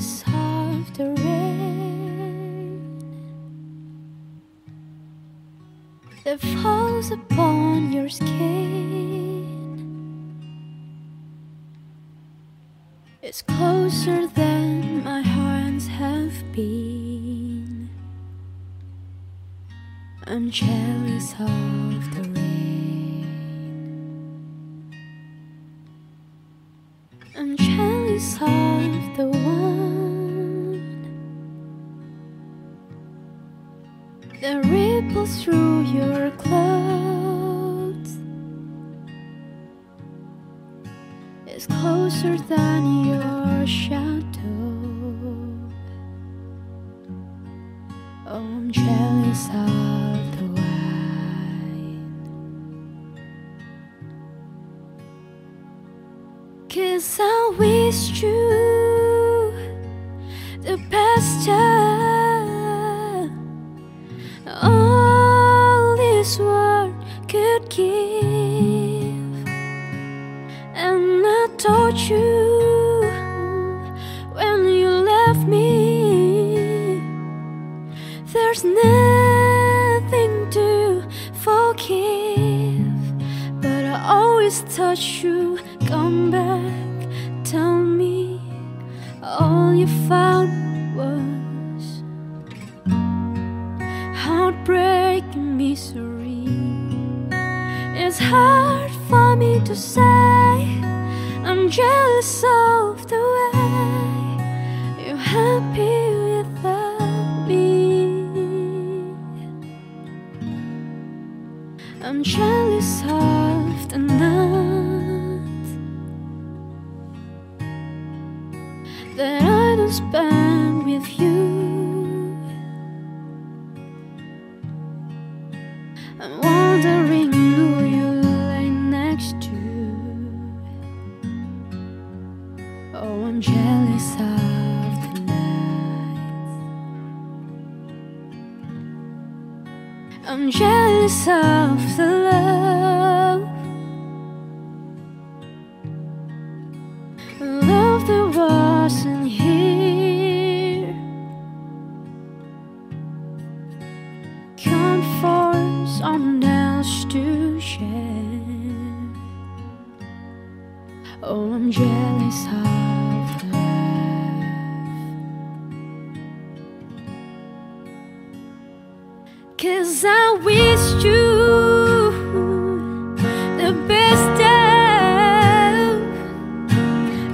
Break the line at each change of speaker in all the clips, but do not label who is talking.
jealous of the rain that falls upon your skin. It's closer than my hands have been. I'm jealous of the rain. Through your clothes. It's closer than your shadow. Oh, I'm jealous of the wine. Cause I give. And I told you when you left me, there's nothing to forgive. But I always touch you, come back, It's hard for me to say I'm jealous of the way you're happy without me. I'm jealous of the night that I don't spend with you. I'm wondering I'm jealous of the love. Love that wasn't here. Can't force someone else to share. Oh, I'm jealous of Cause I wish you the best of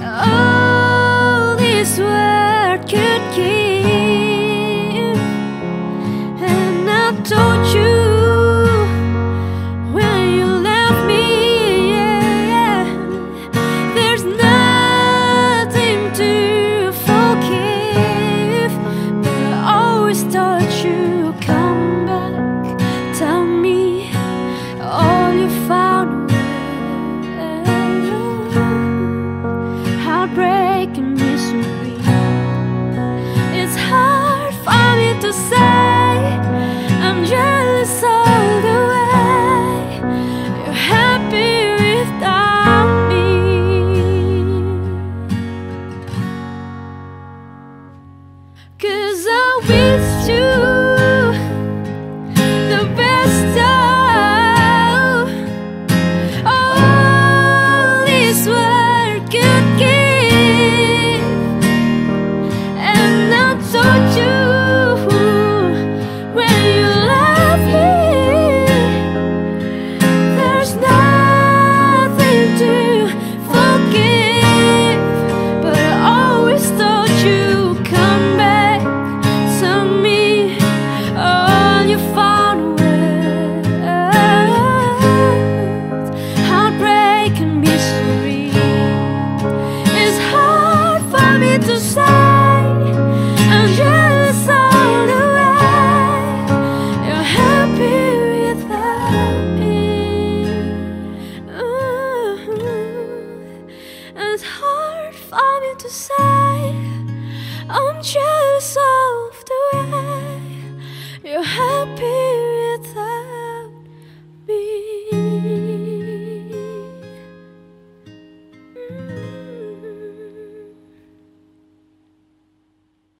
all this world could give. And I told you It's for me to say I'm jealous of the way